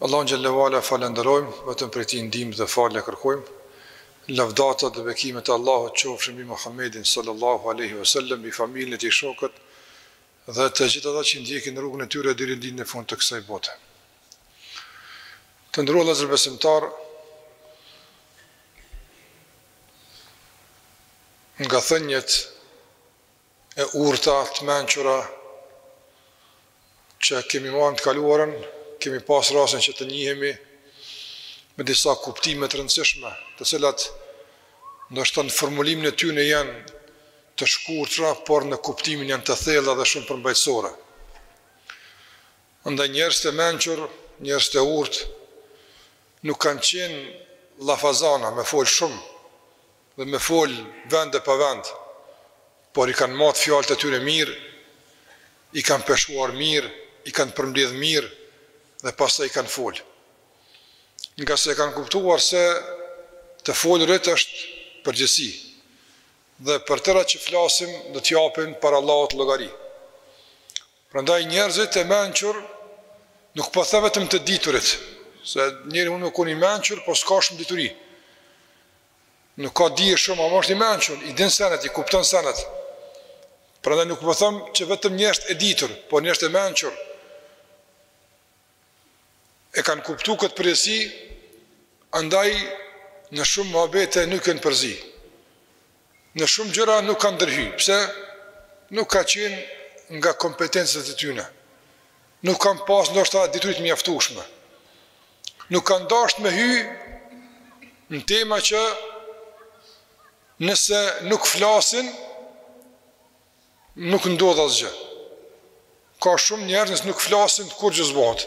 Allahun xhelle ve ala falënderojmë, vetëm prej Tij ndihmë dhe falje kërkojmë. Lavdatat dhe bekimet e Allahut qofshin mbi Muhammedin sallallahu alejhi ve sellem, mbi familjen e tij, shokët dhe të gjithë ata që ndjekin rrugën e tyre deri në ditën e fundit të kësaj bote. Të nderuar vëllezër besimtarë, nga thëniet E urta, të mençura, që kemi marrë në të kaluarën, kemi pas rastin që të njihemi me disa kuptime të rëndësishme, të cilat ndoshta në formulimin e tyne janë të shkurtra, por në kuptimin janë të thella dhe shumë përmbajtësore. Ndaj njerëzit e mençur, njerëzit e urtë, nuk kanë qenë llafazana me fol shumë, dhe me fol vend e pa vend por i kanë mat fjalët e tyne mirë i kanë peshuar mirë i kanë përmbledh mirë dhe pastaj i kanë fol ngase e kanë kuptuar se të folurit është përgjegjësi dhe për të tëra që flasim do të japim para Allahut llogari prandaj njerëzit e mençur nuk po them vetëm të diturit se njeri mund me kon i mençur po s'ka shumë dituri Nuk ka dije shumë, ama është i mençur, i din senet, i kupton senet. Prandaj nuk po them që vetëm njerëzit e ditur, por njerëzit e mençur e kanë kuptu këtë përgjegjësi, andaj në shumë muhabete nuk janë përzi. Në shumë gjëra nuk kanë ndërhy, pse nuk ka qenë nga kompetencët e tyne. Nuk kanë pas ndoshta dituri të mjaftueshme. Nuk kanë dasht me hy në tema që nëse nuk flasin nuk ndodh asgjë. Ka shumë njerëz nëse nuk flasin kurgjë s'bohet.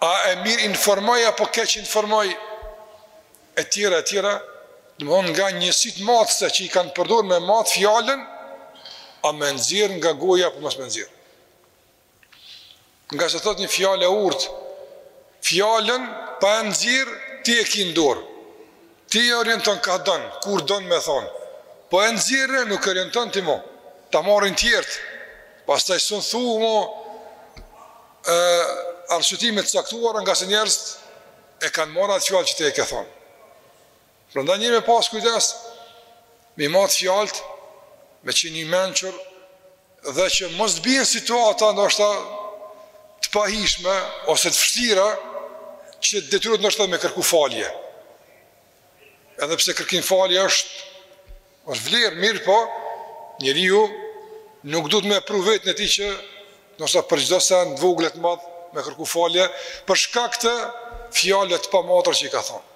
a mirë informoj apo keq informoj e tjera e tjera, domethënë nga njësitë matëse që i kanë përdor me mat fjalën a me nxjerr nga goja apo mos me nxjerr. Ngase thotë një fjalë e urtë, fjalën pa e nxjerr ti e ke në dorë. Ti e orienton ka don, kur don me thon. Po e nxirre nuk e orienton ti më. Ta marrin tjerët. Pastaj s'un thu më E, arsyetime të caktuara ngase njerëzit e kanë marrë atë fjalë që ti e ke thonë. Prandaj njeri me pas kujdes, me i mat fjalët, me qenë i mençur dhe që mos të bie në situata ndoshta të pahijshme ose të vështira që të detyrohet ndoshta me kërku falje. Edhe pse kërkimfalja është është vlerë, mirë po, njeriu nuk duhet me pru vetën e tij që non-stop për çdo sen të vogël të madh me kërku falje për shkak të fjalëve të pamatra që i ka thonë.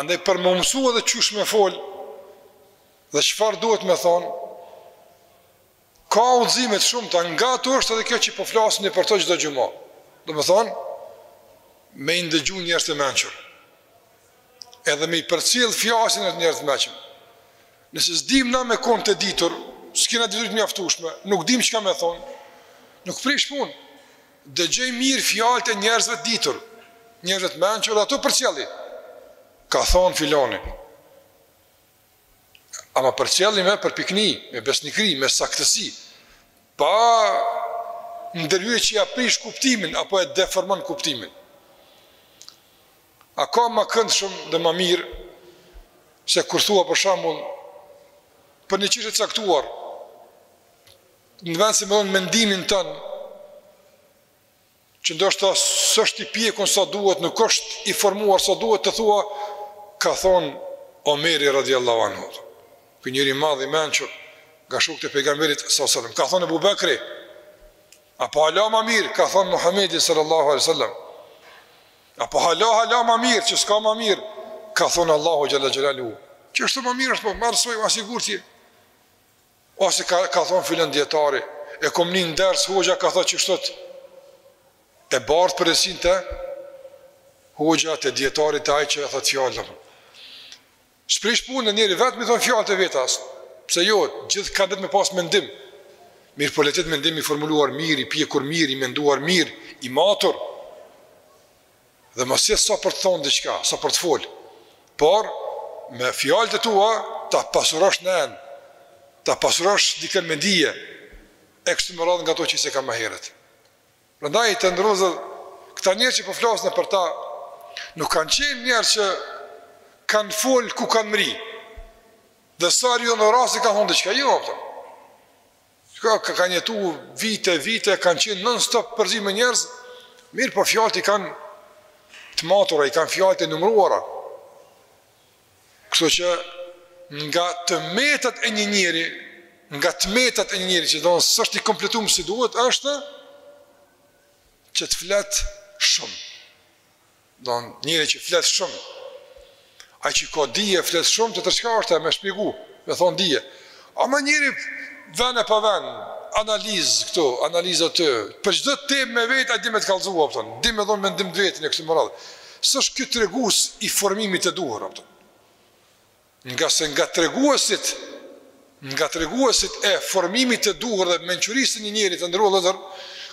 Andaj për m'u msu dhe qysh me fol dhe çfarë duhet me thon, Ka udhëzime të shumta, nga ato është edhe kjo që po flasim ne për to çdo xhumë. Domethënë me i ndëgju njerëzit e mençur. Edhe me i përcjell fjalët e njerëzve të mençur. Nëse s'dim na me kon të ditur, s'kena dituri të mjaftueshme, nuk dim çka me thon. Nuk prish punë. Dëgjoj mirë fjalët e njerëzve të ditur, njerëzve të mençur, dhe ato përcjelli. Ka thon filani. Ama përcjelli me përpikëri, me besnikëri, me saktësi, pa ndërhyrë që ia prish kuptimin, apo e deformon kuptimin. A ka ma këndshëm dhe ma mirë, se kur thua për shembull, për një çështje të caktuar, në vend se me dhënë mendimin tënd, që ndoshta s'është i pjekun sa duhet, nuk është i formuar sa duhet, të thua, ka thonë Omeri radijallahu anhu, ky njeri i madh i mençur, nga shokët e Pejgamberit sallallahu alejhi ve sellem, ka thonë Ebu Bekri, apo hala ma mirë, ka thonë Muhamedi sallallahu alejhi ve sellem, apo hala hala ma mirë, që s'ka ma mirë, ka thonë Allahu xhele xhelaluhu, që është ma mirë është po, më arësoj, ma sigur ti, Ose ka ka thon filan dietari, e kom ni n'ders hoxha ka thon qështu, e bart përgjegjësinë te hoxha te dietari te ai që e thot fjalën apo. S'prish punë njëri vetë m'i thon fjalët e veta, pse jo, gjithkah duhet me pas mendim. Mirëpo le të jetë mendim i formuluar mirë, i pjekur mirë, i menduar mirë, i matur. Dhe mos jetë sa për të thonë diçka, sa për të folë, por me fjalët e tua ta pasurosh një ndejë, ta pasurosh dikën me dije, e kështu me radhë nga ato që i cekëm ma herët. Prandaj të nderuar, këta njerë që po flasim na për ta, nuk kanë qenë njerëz që kanë folë ku kanë mri, dhe sa herë u vjen rasti kanë thonë diçka, jo, apëtëm. Kanë jetu vite, vite, kanë qenë non stop përzi me njerëz, mirëpo fjalët i kanë të matura, i kanë fjalët e numruara. Kështu që nga të metat e një njëri, nga të metat e një njeri, që don s'është i kompletum si duhet, është që të flet shumë. Domethënë njeri që flet shumë, ai që ka dije flet shumë te te çka është e me shpjegu, me thonë dije. Ama njeri ven e pa ven, analizë këtu, analizë aty, për çdo temë me vet, ai di me të kallzu, a kupton, di me dhonë mendim të vetin e kështu me radhë. S'është kjo tregues i formimit e duhur, a kupton. Ngase nga treguesit, nga treguesit e formimit të duhur dhe mençurisë së një njeri të nderuar vëllezër,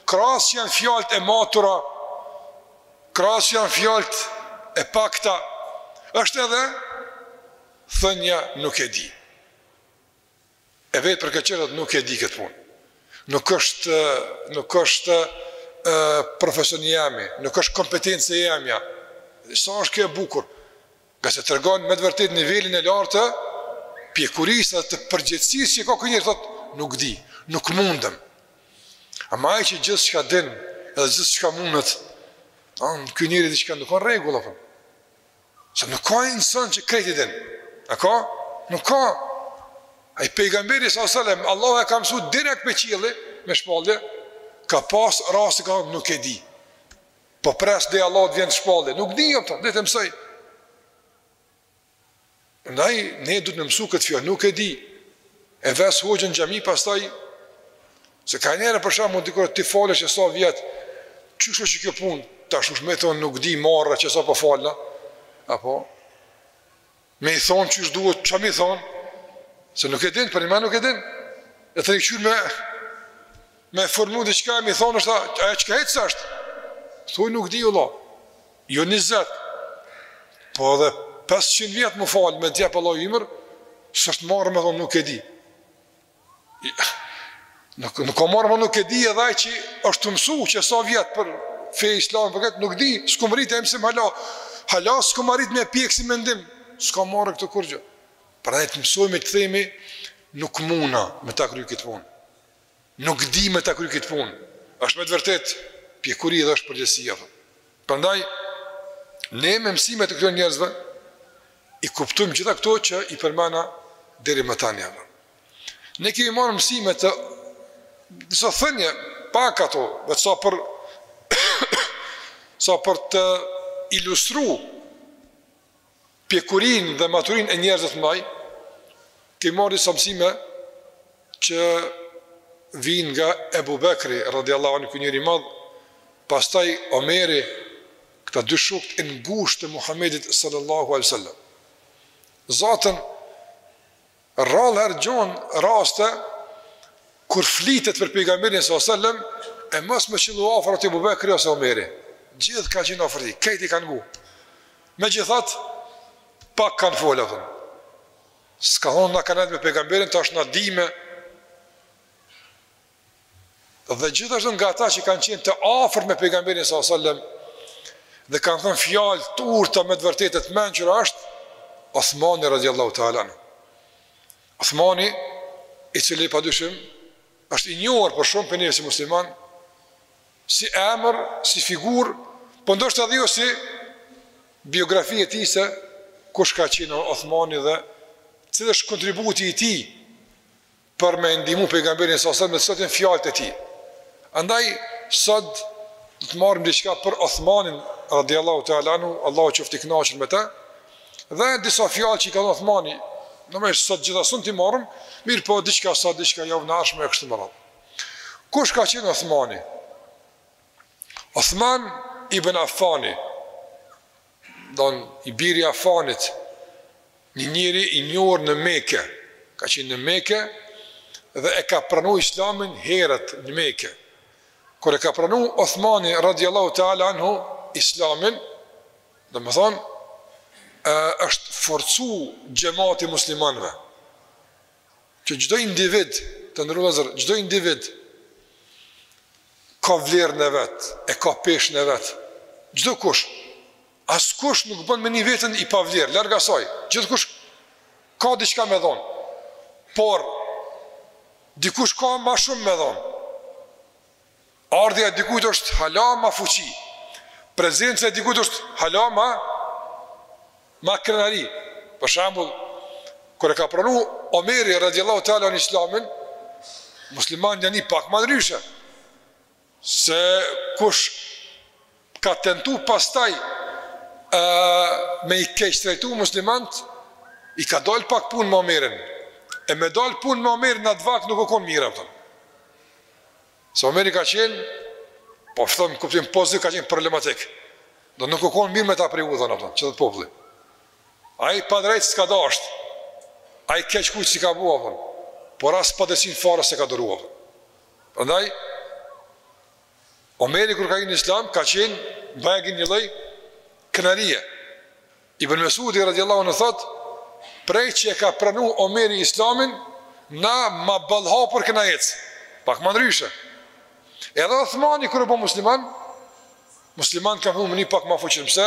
krahas janë fjalët e matura, krahas janë fjalët e pakta, është edhe thënia nuk e di. E vet për këtë që thotë nuk e di këtë punë. Nuk është, nuk është profesion i jemi, nuk është kompetenca e jemja. Sa është kjo e bukur, ngase tregon me të vërtetë nivelin e lartë të pjekurisë dhe të përgjegjësisë që ka ky njeri, thotë nuk di, nuk mundem. Ama ai që gjithçka din edhe gjithçka mundet, a ky njeri diçka nuk ka në rregull, apo. Se nuk ka insan që krejt i din. A ka? Nuk ka. Ai pejgamberi s.a.s. Allahu e ka mësu direkt me qielli, me shpallje, ka pas raste ka thonë nuk e di. Po pres dhe Allah të vjen shpallje. Nuk di, a kupton, deri të mësoj. Prandaj, ne duhet me mësu këtë fjalë, nuk e di. E ves hoxhën n'xhami, pastaj, Se ka njerëz për shembull dikush ti falesh qe sa vjet, qysh është kjo punë? Tash qysh me thonë nuk di marre që sa po falna? Apo me i thon qysh duhet, çka me i thonë? Se nuk e din, përnime nuk e din. E tu kqyr me me formu diçka e me i thonë është ajo çka e s'është thuj nuk di vëlla jo njëzet po edhe 500 vjet me u fal me t'jep Allahu ymër s'është marre me thonë nuk e di Nuk, nuk ka marre, ma nuk e di edhe ai që është tu mësu qe sa vjet për fe islame për këtë, nuk di, s'kum mrri te ai mësim hala, hala s'kum arrit me pjekë si mendim, s'ka marre këtu kurgjë. Pra ne të mësojmë të themi, nuk muna me ta kry këtë punë, nuk di me ta kry këtë punë, është me të vërtetë pjekuri dhe është përgjegjësi. Prandaj, ne me mësimet e këtyre njerëzve, i kuptojmë gjitha këto që i përmena deri më tani. Ne kemi marrë mësime të disa thënie, pak ato, veç sa për, sa për të ilustru pjekurinë dhe maturinë e njerëzve të mdhaj, t'i marr disa mësime që vijnë nga Ebu Bekri, radiallahu anhu, ky njeri i madh, pastaj Omeri, këta dy shokët e ngushtë të Muhammedit sallallahu alejhi ve sel-lem. Zaten, Rrallëherë gjon raste kur flitet për Pejgamberin sallallahu alejhi dhe sellem e mos më qëllu afër atij Abu Bekri ose Omeri. Gjithë kanë qenë afër tij, krejt i kanë ngu. Megjithatë, pak kanë folë atë. S'kanë thonë na kemë nejt me Pejgamberin tash na dime. dhe gjithashtu nga ata që kanë qenë të afërt me pejgamberin sallallahu alajhi wasallam dhe kanë thënë fjalë të urta me të vërtetë të mençura është Osmani radhiyallahu ta'ala. Osmani i cili padyshim është i njohur për shumë prej neve si musliman si emër, si figurë, po ndoshta edhe jo si biografia e tij se kush ka qenë Osmani dhe cili është kontributi i tij për me e ndihmu pejgamberin sallallahu alejhi ve selem edhe sot i kem fjalët e tij. Andaj sot do të marrim diçka për Uthmanin radiallahu ta'ala anhu, Allahu qoftë i kënaqur me të. Dhe disa fjalë që i ka thënë Uthmani, domethënë sot gjithashtu t'i marrim, mirëpo diçka sot, diçka javën e ardhshme e kështu me radhë. Kush ka qenë Uthmani? Uthman ibn Affani, Don i biri i Afanit, një njeri i njohur në Mekë, ka qenë në Mekë dhe e ka pranuar Islamin herët në Mekë. Kur e ka pranuar Uthmani radiallahu ta'ala anhu Islamin, domethonë, është forcu xhemati i muslimanve. Që çdo individ, të nderum vllazër, çdo individ ka vlerën e vet, e ka peshën e vet, çdokush, askush nuk bon me e ni veten i pavlerë, larg asaj, gjithkush ka diçka me dhonë, por, dikush ka ma shumë me dhonë, Ardhja e dikujt është hala ma fuqi. Prezenca e dikujt është hala ma ma krenari. Për shembull, kur e ka pranu Omeri radiallahu taala anhu Islamin, muslimanët janë ni pak ma ndryshe se kush Ka tentu pastaj me i keqtrajtu muslimant, i ka dal pak punë me Omerin. E me dal punë me Omerin në atë vakt nuk u konë mirë, a kupton. Se Omeri ka qenë, po e thom në kuptim pozitiv, ka qenë problematik. Do nuk u konë mirë me ta pre udhën, a kupton, që thotë populli. Ai padrejtë s'ka dasht, ai keq kujt s'i ka bo, a kupton, por as padrejtësinë fare s'e ka duru, a kupton. Prandaj, Omeri kur ka hi në Islam ka qenë bajagi një lloj krenarie. Ibn Mesudi radhiyallahu anhu thot, prej që e ka pranuar Omeri Islamin, na ma ball hapur kena ec. Pak ma ndryshe. Edhe Uthmani kur u bë musliman, muslimanët kanë fillu me u ni pak ma fuqishëm se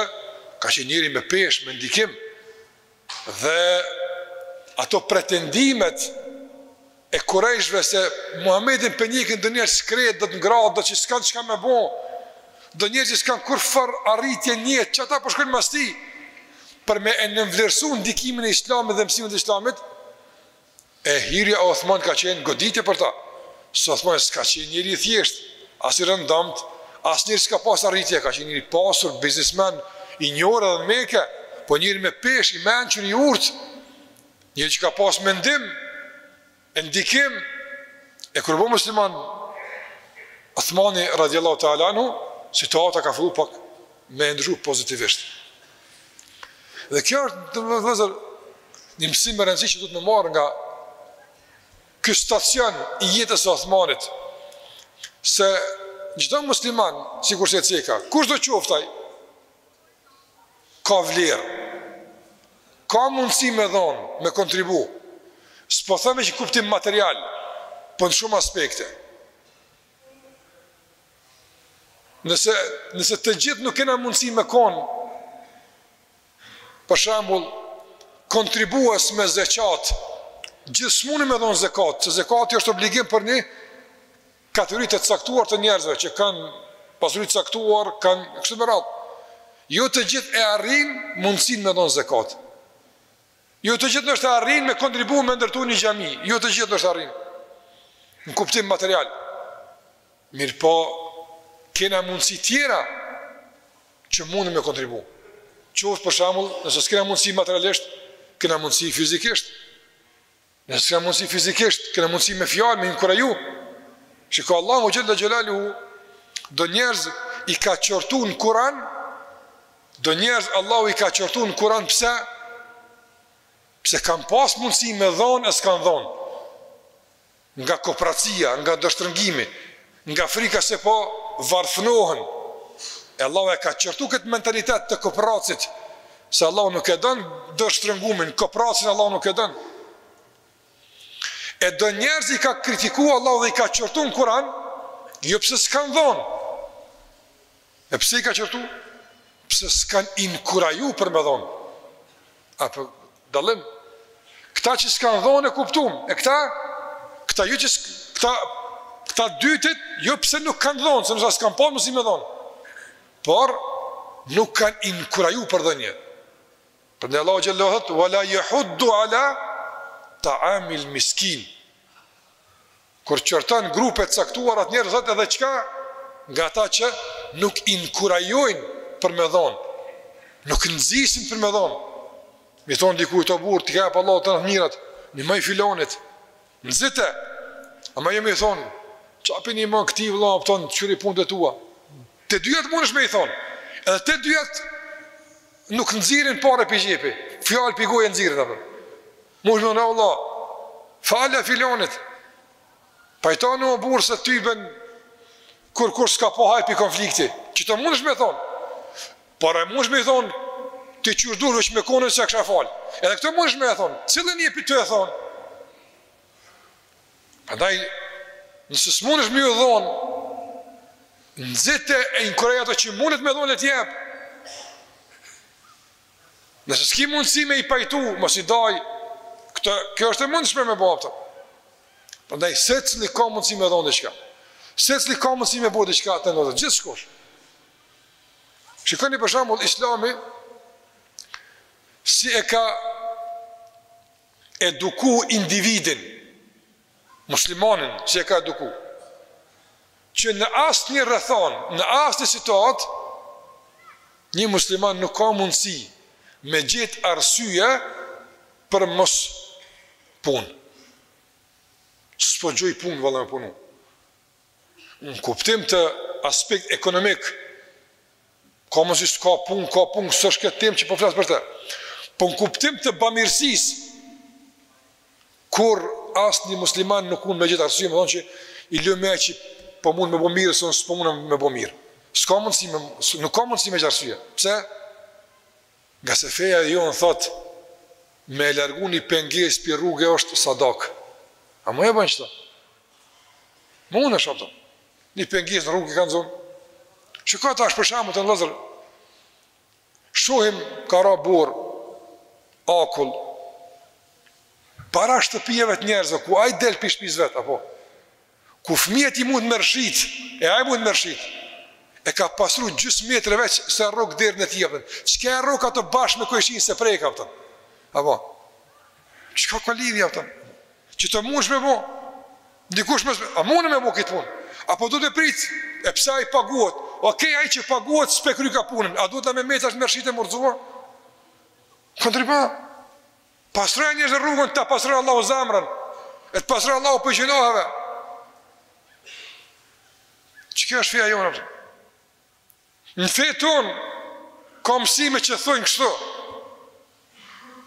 ka qenë njeri me peshë, me ndikim. Dhe ato pretendimet e Kurejshve se Muhamedin po e njekin do njerëz shkret do të ngratë do që s'kanë çka me bo, do njerëz që s'kanë kurrfar arritje njet që ata po shkojnë mas ti, për me e nënvlerësu ndikimin e Islamit dhe mësimit e Islamit, E hirja e Othmanit ka qenë goditje për ta. Se Othmani s'ka qenë njeri i thjeshtë, as i rëndomtë, as njeri që s'ka pas arritje, ka qenë njeri i pasur, biznismen, i njohur edhe në Mekë, po njeri me peshë, i mençur, i urtë, njeri që ka pas mendim, e ndikim, e kur u bo musliman, Othmani radiallahu ta'ala anhu, situata ka fillu pak me ndryshu pozitivisht. Dhe kjo është, të nderum vllezër, një mësim me rëndësi që duhet me marr nga ky stacion i jetës së Othmanit se çdo musliman, sikur se ceka, kushdo qoftë ai ka vlerë. Ka mundësi me dhon, me kontribu. S'po them veç në kuptim material, po në shumë aspekte. Nëse nëse të gjithë nuk kena mundësi me kon Për shembull, kontribues me zeqat, gjithë s'munin me dhonë zekat, se zekati është obligim për një kategori të caktuar të njerëzve, që kanë pasuri të caktuar, kanë kështu me radhë. Jo të gjithë e arrin mundësin me dhonë zekat. Jo të gjithë ndoshta arrin me kontribu me ndërtu një xhami, jo të gjithë ndoshta arrin. Në kuptim material. Mirëpo, kena mundësi tjera, që mundem me kontribu. Qoftë për shembull, nëse s'kena mundësi materialisht, kena mundësi fizikisht. Nëse s'kena mundësi fizikisht, kena mundësi me fjalë, me inkuraju. Shiko Allahu Xhele Xhelaluhu, do njerëz i ka qortu në kuran, do njerëz Allahu i ka qortu në kuran, pse? Pse kan pas mundësi me dhonë e s'kan dhonë. Nga koprracia, nga dorështrëngimi, nga frika se po varfënohen, e Allahu e ka qortu këtë mentalitet të koprracisë, se Allahu nuk e don dorështrëngimin, koprracin Allahu nuk e don. E do njerëz i ka kritiku Allahu dhe i ka qortu në Kur'an, jo pse s'kanë dhonë, E pse i ka qortu? Pse s'kan inkuraju për me dhonë? A po e dallon? Këta që s'kan dhonë e kuptum, e këta, këta jo që këta, këta dytit, jo pse nuk kanë dhonë, se ndoshta s'kan pas mundësi me dhonë. Por, nuk kanë inkuraju për dhonie. Prandaj Allahu xhele thotë, wala jehuddu ala ta amil miskinë. Kur qorton grupe të caktuara të njerëzve thotë edhe çka nga ata që nuk inkurajojnë për me dhon. Nuk nxisin për me dhon. Me i thon dikujt o burr, ti ka pa Allahu të gjitha t'mirat, nimoj filonit. Nxite. A muj me i thon, çka p'i nimon këtij vëlla, thon kqyri punët e tua. Të dyjat mundesh me i thon. Edhe të dyjat nuk nxirin pare pi xhepi. Fjalë pi goje nxirin apo. Munesh me thon vëlla. Fale filonit. Pajtoni o burrë se tyben kurkush s'ka pa hajr pi konflikti. Qeta mundësh me thonë. Por e mundësh me thonë ti qysh dush veç me kon un s'e kisha falë. Edhe këtë mundësh me thonë. Cilën je për ta thonë. Andaj, nëse s'mundesh me ju dhon, nxite e inkurajo ato që mundet me dhon le të jep. Nëse s'ki mundësi me i pajtu, mos i daj, këtë, kjo është e mundshme me bo apo. Prandaj, secili ka mundësi me dhonë diçka, secili ka mundësi me bo diçka vëllezër, gjithsekush. Shikoni për shambull, islami, si e ka eduku individin, Muslimanin si e ka eduku, që në asnjë rrethanë, në asnjë situatë, një musliman nuk ka mundësi me gjet arsye për mos punë. S'po gjoj punë, vëlla me punu. Në kuptim të aspekt ekonomik, Ka mundësi s'ka pun, ka pun, s'është kjo temë që po flas për të. Po në kuptim të bamirësisë, kurrë asnjë musliman nuk mund me gjet arsye, me thonë që i lumi që po mund me bo mirë, se unë s'po mund me bo mirë. S'ka mundësi me, nuk ka mundësi me gjet arsye. Pse? Ngase feja jonë thotë, me e largu një pengesë pi rruge është sadaka. A mun e bën qeta? Mundesh apo. Një pengesë në rrugë i kanë zonë. Shikoj tash për shembull vëllezër. Shohim ka ra borë akull. Para shtëpiave të njerëzve ku ai del pi shtëpisë vet apo ku fëmijët e tij mundet me rrshit, e ai mundet me rrshit. E ka pastru gjysmë metre veç sa e rrok dera e tij. Apo. Çka e rrok ato bashkë me kojshinë s'e preka ato. Apo. Çka ka lidhje ato? Qeta mundsh me bo. Dikush më thotë, a mundem me bo këtë punë? Apo duhet me prit? E pse ai paguhet? Ok, ai që paguhet s'pe kryka punën. A duhet na me met ashtu me rrshit e m'u rrzu a? Kontribo. Pastroja njerëzve rrugën ta pastron Allahu zemrën. E të pastron Allahu pi gjynaheve. Qikjo është feja jonë. Në fenë tonë, ka mësime që thonë kështu.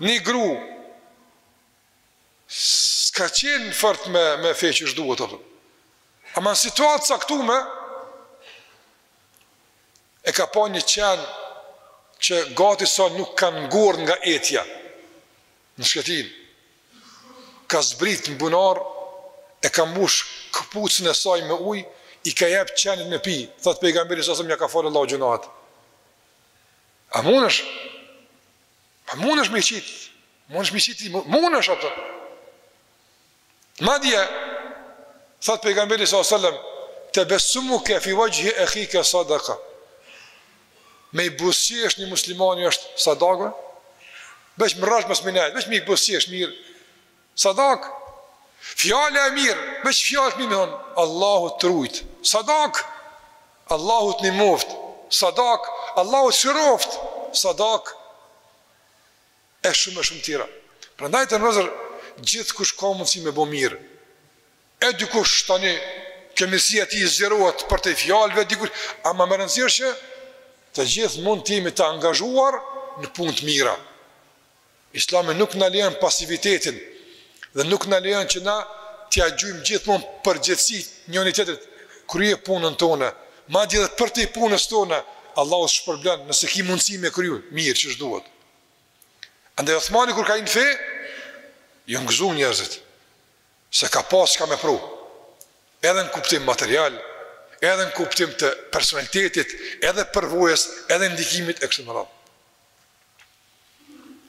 Një gru, s'ka qenë fort me me fe që duhet apo. Ama në situatë caktuar e ka pa një qen që gati sa nuk ka ngordh nga etja në shkretinë ka zbrit në bunar e ka mbush këpucën e saj me uj i ka jep qenit me pi thot pejgamberi s.a.s. ja ka falë Allahu gjynahet a mund është A mund është me i qitë? Mund është me i qitë? Mund është ato. Madje, thëtë pejgamberi s.a.s. Tebessumuke fi vexhhi ehike sadaka. Me i buzëqesh një muslimani është sadaka. Veç me rrah mos mundesh, veç me i buzëqesh mirë. Sadakë Fjala e mirë Veç fjalë të mira me thon Allahu të rujtë Sadakë Allahu të nimoftë Sadakë Allahu të shëroftë Sadakë E shumë e shumë tjera Prandaj të nderuar vllezër Gjithë kush ka mundësi me bo mirë E dikush tani mirësia e tij zgjerohet përtej fjalëve Dikush Ama me rëndësi që Të gjithë mund të jemi të angazhuar Në punë të mira Islami nuk na lejon pasivitetin dhe nuk na lejon që na t'ia gjujmë gjithmonë përgjegjësi njëri tjetrit. Krye punën tonë, madje edhe përtej punës tonë, Allahu të shpërblen nëse ke mundësi me kryu mirë qysh duhet. Andaj Uthmani kur ka hi në fe, janë gëzu njerëzit se ka pas çka me pru. Edhe në kuptim material, edhe në kuptim të personalitetit, edhe përvojës, edhe ndikimit e kështu me radhë.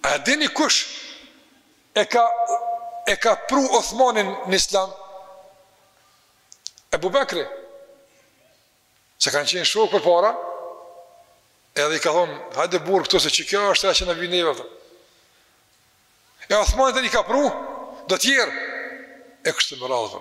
A e dini kush e ka e ka pru Othmanin në Islam? Ebu Bekri. Se kanë qenë shokë përpara, edhe i ka thonë, hajde burë këtu se që kjo është e që në vinë neve. E Othmani tani ka pru, do tjerë, e kështu me radhë.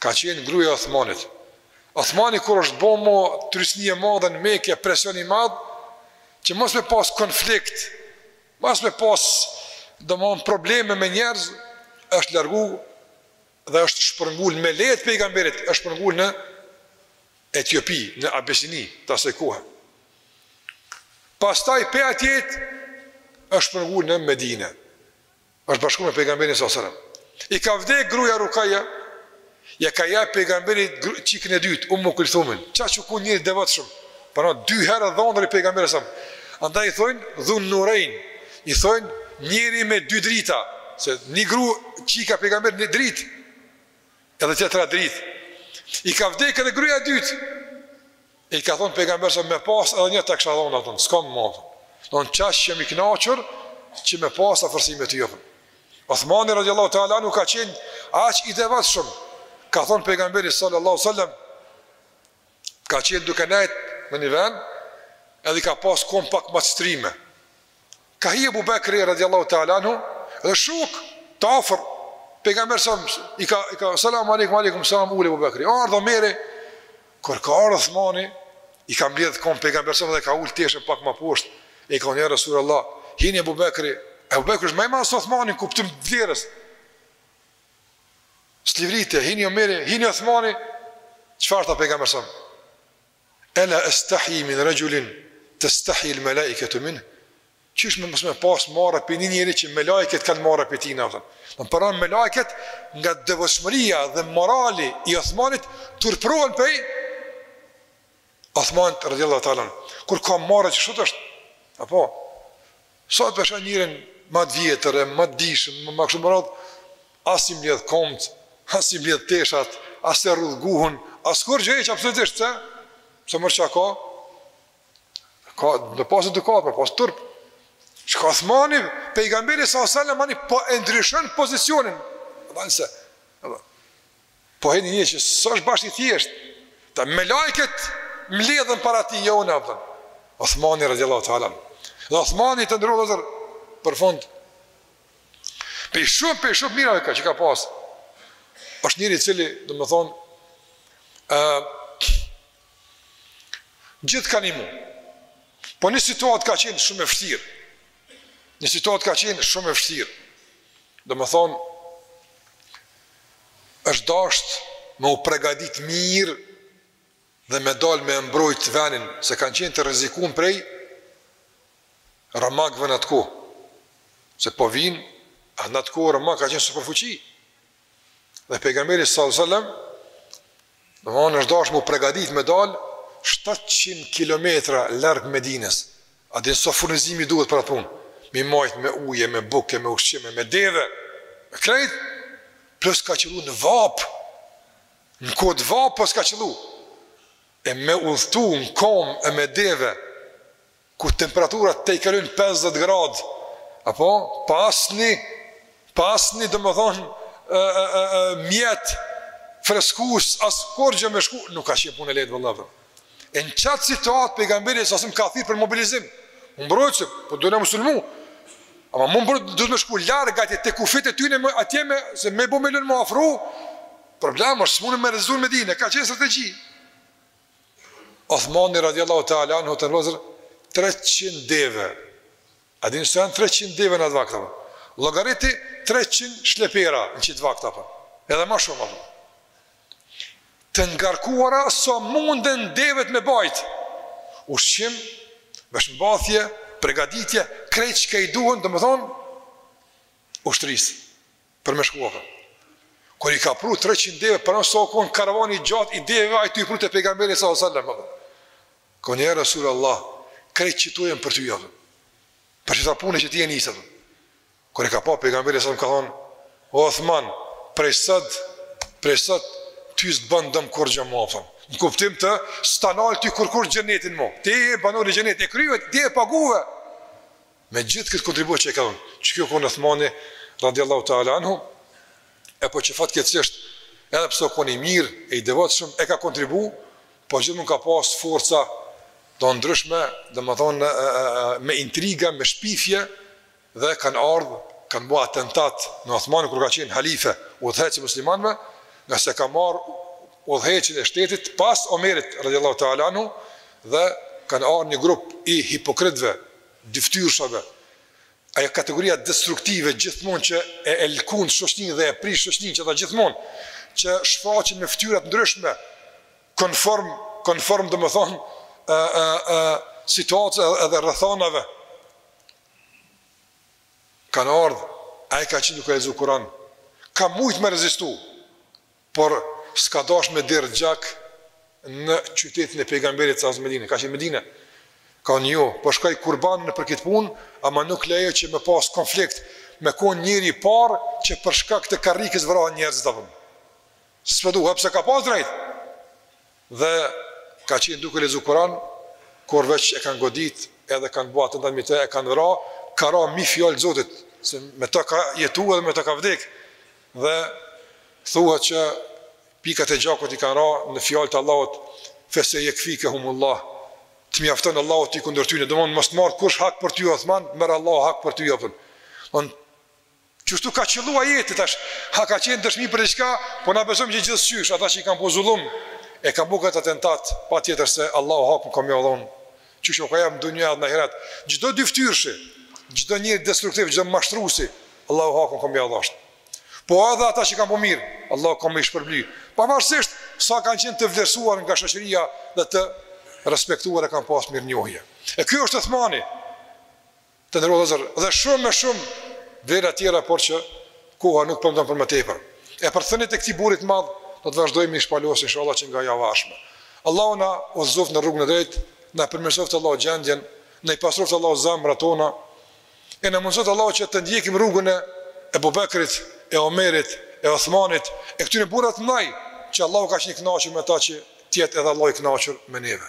Ka qenë gruaja e Uthmanit. Uthmani kur është bo mo trysni e madhe në Mekë, presion i madh që mos me pas konflikt, mos me pas domthon probleme me njerëz, është largu dhe është shpërngul me leje të pejgamberit, është shpërngul në Etiopi, në Abesini, të asaj kohë. Pastaj pej atje është shpërngul në Medinë. Është bashku me pejgamberin s.a.s.. I ka vdek gruja Rukaja, ja ka jap pejgamberi çikën e dytë, Ummu Kulthumin. Ça që ky njeri devotshëm, pra dy herë dhondër i pejgamberit s.a.s. Andaj i thonë dhun nurein, i thonë njeri me dy drita, se një gru çika pejgamberit një dritë. Edhe tjetra dritë. I ka vdek edhe gruja e dytë. E i ka thonë pejgamberi se me pas edhe një ta kisha dhënë atë, s'kam më. Domethënë aq jam i kënaqur që me pas afërsi me ty. Uthmani radhiyallahu ta'ala anhu ka qenë aq i devotshëm. Ka thonë pejgamberi sallallahu alaihi wasallam ka qenë duke nejt në një vend edhe i ka pas komt pak ma shtrime. Ka hi Ebu Bekri radiallahu ta'ala anhu dhe shok të afërt pejgamberi sa i ka i ka selam aleikum aleikum selam ul Ebu Bekri ardh Omeri kur ka ardh Osmani i ka mbledh komt pejgamberi sa dhe ka ul teshat pak më poshtë e i kanë ja Resulullah hini Ebu Bekri Ebu Bekri është më i madh se Osmani n'kuptim të vlerës s'luvrite, hini Omeri, hini Osmani, çfarë tha pejgamberi sa? Ela estahyi min rajulin testahyi el malaikatu minhu? Qysh mos me pas marre prej një njeri që melajket kanë marre prej tina, a kupton. Turpërohen melajket nga devotshmëria dhe morali i Osmanit turpërohen prej Osmanit radiallahu taala anhu. Kur ka marre që kështu tash. Apo Sot e sheh njërin ma të vjetër e ma të dijshëm, e kështu me radhë, as i mbledh komtë, as i mbledh teshat, as e rrudh guhën, as kurrgjë hiç absolutisht, pse? Pse mor ça ka? Ka me pas edukatë, me pas turp. Çka Uthmani pejgamberi sa selam ani po e ndryshon pozicionin. Valse. Po hin një që s'është bash i thjeshtë, te melajket mbledhen para tij, jo unë abdhen. Osmani radiallahu ta'ala anhu. Dhe Osmani të nderuar dhe për fund, prej shumë, prej shumë t'mirave ka që ka pasë, është njeri i cili, domethënë, gjithë kanë nimu, po një situatë ka qenë shumë e vështirë, një situatë ka qenë shumë e vështirë, domethënë, është dashtë me u pregadit mirë dhe me dalë me e mbrojtë venin, se kanë qenë të rrezikun prej romakëve në atë kohë, se po vinë, a në atë kohë romakët kanë qenë superfuqi. Dhe pejgamberi sallallahu alajhi wasallam Domthonë është dasht me u pregadit me dal 700 kilometra larg Medinës. A din sa furnizimi duhet për atë punë? Mi majt me ujë, me bukë, me ushqime, me deve, me krejt. Plus ka qëllu në vapë. Në kohë të vapës plus ka qëllu. E me udhëtu në kom e me deve. kur temperaturat tejkalojnë pesëdhjetë gradë, apo pa asnjë pa asnjë domethënë ë ë ë ë mjet freskues as kurrgjë me shku, nuk ka qenë punë e lehtë vëlla. E në çat situatë pejgamberi sa ka thirr për mobilizim. Me mbrojt se po don me na sulmu. Ama me mbrojt duhet me shku larg atje te kufit e tyne atje me, se me bë me i lën m'u afru. Problemi është se mun me rrëzu Medinën, ka qenë strategji. Uthmani radiallahu ta'ala anhu vllazër 300 deve. A din sa janë 300 deve në atë vakt, apo. Llogariti 300 shlepera në qit vakt, apo. Edhe ma shumë, apo. Të ngarkuara sa munden devet me bajtë. Ushqim, veshmbathje, pregaditje, krejt çka i duhen, domethënë, ushtërisë. për me shku apo. Kur i ka pru 300 deve, për nësë o konë karvan i gjatë i deve, ai t'i pru te Pejgamberi sa o sallem, apo. Ko ja Resulallah, krejt qito për ty, apo. Për qit punë që ti je nisë, apo. Kur i ka pa Pejgamberi sa o ka thonë, o Othman, prej sot, prej sot, ty s'të bën dëm kurgjë më, apo. Në kuptim të, s'ta nal ty kurkush xhenetin më. Ti je banor i xhenetit, e kryve, ti e paguve. Me gjithë këtë kontribut që e ka dhënë, qiky o konë Uthmani, radiallahu ta'ala anhu, e po që fatkeqësisht, edhe pse o konë i mirë, e i devotshëm, e ka kontribu, po gjithmonë ka pasë forca të ndryshme, domethënë, me intriga, me shpifje, dhe kanë ardhë, kanë bo atentat, në Uthmani, kur ka qenë halife, udhëheqës i muslimanve, ngase ka marrë udhëheqjen e shtetit pas Omerit radiallahu ta'ala anhu dhe kanë ardhë një grup i hipokritëve dyftyrshave, ajo kategoria destruktive gjithmonë që e e lkund shoqninë dhe e prish shoqninë që ata gjithmonë që shfaqen me fytyra të ndryshme konform konform domethënë ë ë ë situatës edhe rrethanave kanë ardhë ai ka qenë duke lexu Kur'an ka mujt me rezistu Por s'ka dashtë me derdh gjak në qytetin e Pejgamberit sa as Medine. Ka qenë Medine. Ka thanë jo, po shkoj kurban unë për këtë punë, ama nuk lejo që me pas konflikt, me kon njeri i parë që për shkak të karrikës vrahen njerëzit apo. S'po dua, pse ka pas drejt. Dhe ka qenë duke lexu Kuran, kur veç e kanë godit, edhe kanë bo atentat mbi të, e kanë vra, ka ra mi fjalë të Zotit, se me të ka jetu edhe me të ka vdek, dhe thuhet që pikat e gjakut i kanë ra në fjalë të Allahut, fesejekfikehumullah, të mjafton Allahu ty kundër tyne, domethënë mos të marrë kush hak për ty Othman, merr Allahu hak për ty, Othman, Qështu ka qëllua jeta tash, ha ka qenë dëshmi për diçka, po na besojmë që gjithqysh, ata që i kanë bo zullum, e kanë bo këtë atentat, patjetër se Allahu hakun ka me ua dhon, qysh o ka ja n'dunja edhe n'ahiret, çdo dyftyrshi, çdo njeri destruktiv, çdo mashtrusi, Allahu hakun ka me ua dhan. Po edhe ata që kanë bo mirë, Allahu ka me i shpërbly, pavarsisht sa kanë qenë të vlerësuar nga shoqëria dhe të respektuar e kanë pas mirënjohje. E ky është Uthmani, Të nderuar vëllezër, dhe shumë e shumë vlera tjera, por që koha nuk premton për më tepër. E për thëniet e këtij burri të madh, do të vazhdojmë t'i shpalosim inshallah që nga java e ardhshme. Allahu na udhëzoftë në rrugën e drejtë, na përmirësoftë Allahu gjendjen, na i pastroftë Allahu zemrat tona. E na mundësoftë Allahu që të ndjekim rrugën e Ebu Bekrit, e Omerit, e Osmanit, e këtyre burrave të mëdhenj që Allahu ka qenë i kënaqur me ta që të jetë edhe Allahu i kënaqur me neve.